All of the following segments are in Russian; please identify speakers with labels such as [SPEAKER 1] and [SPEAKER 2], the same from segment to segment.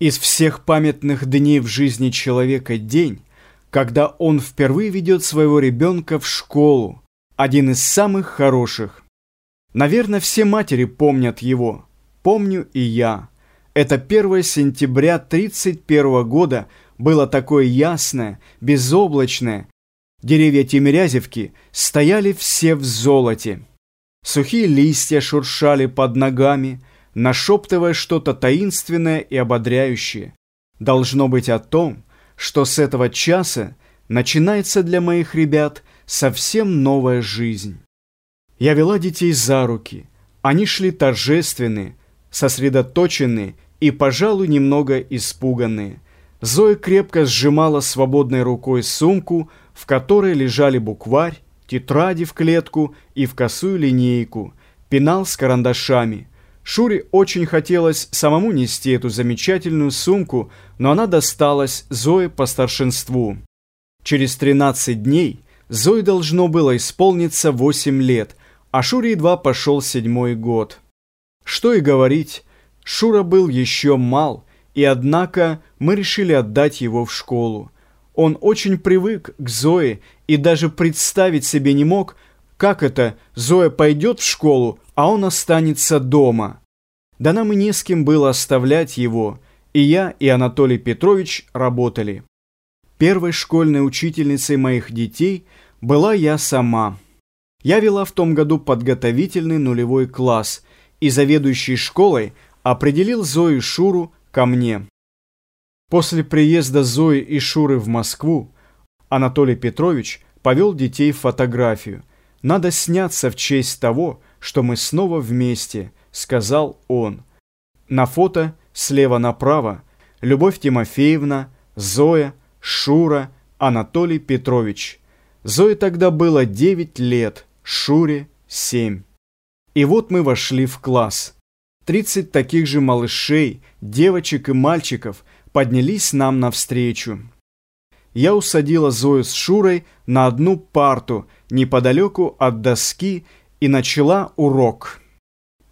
[SPEAKER 1] Из всех памятных дней в жизни человека день, когда он впервые ведет своего ребенка в школу, один из самых хороших. Наверное, все матери помнят его. Помню и я. Это 1 сентября 1931 года было такое ясное, безоблачное. Деревья Тимирязевки стояли все в золоте. Сухие листья шуршали под ногами, нашептывая что-то таинственное и ободряющее. Должно быть о том, что с этого часа начинается для моих ребят совсем новая жизнь. Я вела детей за руки. Они шли торжественные, сосредоточенные и, пожалуй, немного испуганные. Зоя крепко сжимала свободной рукой сумку, в которой лежали букварь, тетради в клетку и в косую линейку, пенал с карандашами – Шуре очень хотелось самому нести эту замечательную сумку, но она досталась Зое по старшинству. Через 13 дней Зое должно было исполниться 8 лет, а Шуре едва пошел седьмой год. Что и говорить, Шура был еще мал, и однако мы решили отдать его в школу. Он очень привык к Зое и даже представить себе не мог, как это, Зоя пойдет в школу, а он останется дома. Да нам и не с кем было оставлять его, и я, и Анатолий Петрович работали. Первой школьной учительницей моих детей была я сама. Я вела в том году подготовительный нулевой класс, и заведующий школой определил Зою Шуру ко мне. После приезда Зои и Шуры в Москву Анатолий Петрович повел детей в фотографию. Надо сняться в честь того, что мы снова вместе, сказал он. На фото слева направо Любовь Тимофеевна, Зоя, Шура, Анатолий Петрович. Зое тогда было 9 лет, Шуре 7. И вот мы вошли в класс. 30 таких же малышей, девочек и мальчиков поднялись нам навстречу. Я усадила Зою с Шурой на одну парту неподалеку от доски и начала урок.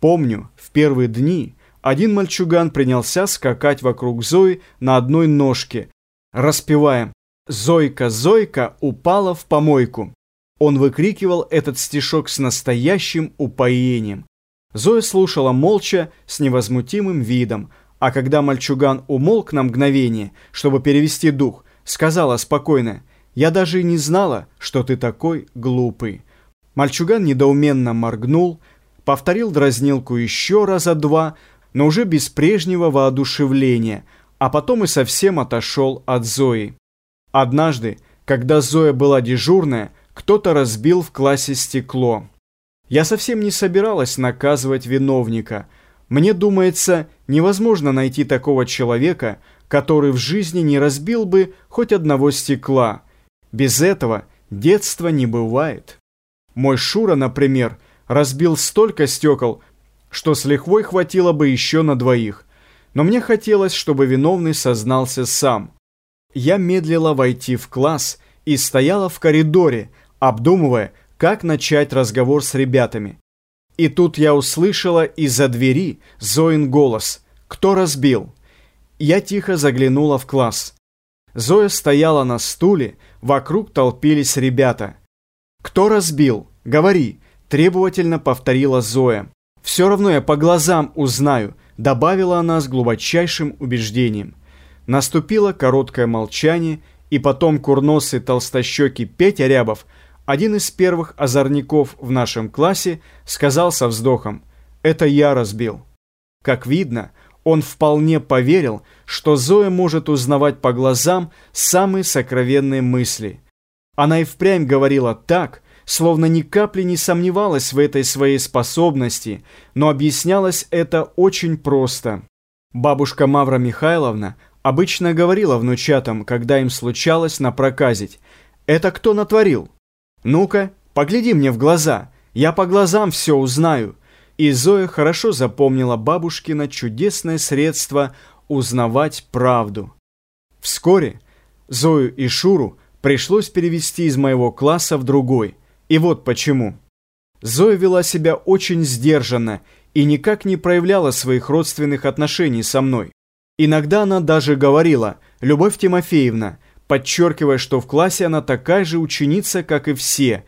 [SPEAKER 1] Помню, в первые дни один мальчуган принялся скакать вокруг Зои на одной ножке, распевая «Зойка, Зойка упала в помойку». Он выкрикивал этот стишок с настоящим упоением. Зоя слушала молча, с невозмутимым видом, а когда мальчуган умолк на мгновение, чтобы перевести дух, сказала спокойно «Я даже и не знала, что ты такой глупый». Мальчуган недоуменно моргнул, повторил дразнилку еще раза два, но уже без прежнего воодушевления, а потом и совсем отошел от Зои. Однажды, когда Зоя была дежурная, кто-то разбил в классе стекло. Я совсем не собиралась наказывать виновника. Мне думается, невозможно найти такого человека, который в жизни не разбил бы хоть одного стекла. Без этого детства не бывает. Мой Шура, например, разбил столько стекол, что с лихвой хватило бы еще на двоих. Но мне хотелось, чтобы виновный сознался сам. Я медлила войти в класс и стояла в коридоре, обдумывая, как начать разговор с ребятами. И тут я услышала из-за двери Зоин голос «Кто разбил?». Я тихо заглянула в класс. Зоя стояла на стуле, вокруг толпились ребята. «Кто разбил? Говори!» Требовательно повторила Зоя. «Все равно я по глазам узнаю», добавила она с глубочайшим убеждением. Наступило короткое молчание, и потом курносый толстощекий Петя Рябов, один из первых озорников в нашем классе, сказал со вздохом «Это я разбил». Как видно, он вполне поверил, что Зоя может узнавать по глазам самые сокровенные мысли. Она и впрямь говорила так, словно ни капли не сомневалась в этой своей способности, но объяснялось это очень просто. Бабушка Мавра Михайловна обычно говорила внучатам, когда им случалось напроказить, «Это кто натворил? Ну-ка, погляди мне в глаза, я по глазам все узнаю». И Зоя хорошо запомнила бабушкино чудесное средство узнавать правду. Вскоре Зою и Шуру пришлось перевести из моего класса в другой – и вот почему. Зоя вела себя очень сдержанно и никак не проявляла своих родственных отношений со мной. Иногда она даже говорила «Любовь Тимофеевна», подчеркивая, что в классе она такая же ученица, как и все.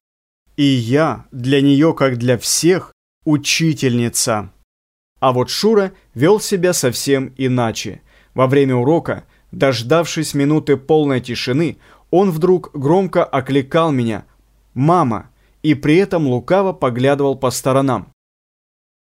[SPEAKER 1] И я для нее, как для всех, учительница. А вот Шура вел себя совсем иначе. Во время урока, дождавшись минуты полной тишины, он вдруг громко окликал меня «Мама!» и при этом лукаво поглядывал по сторонам.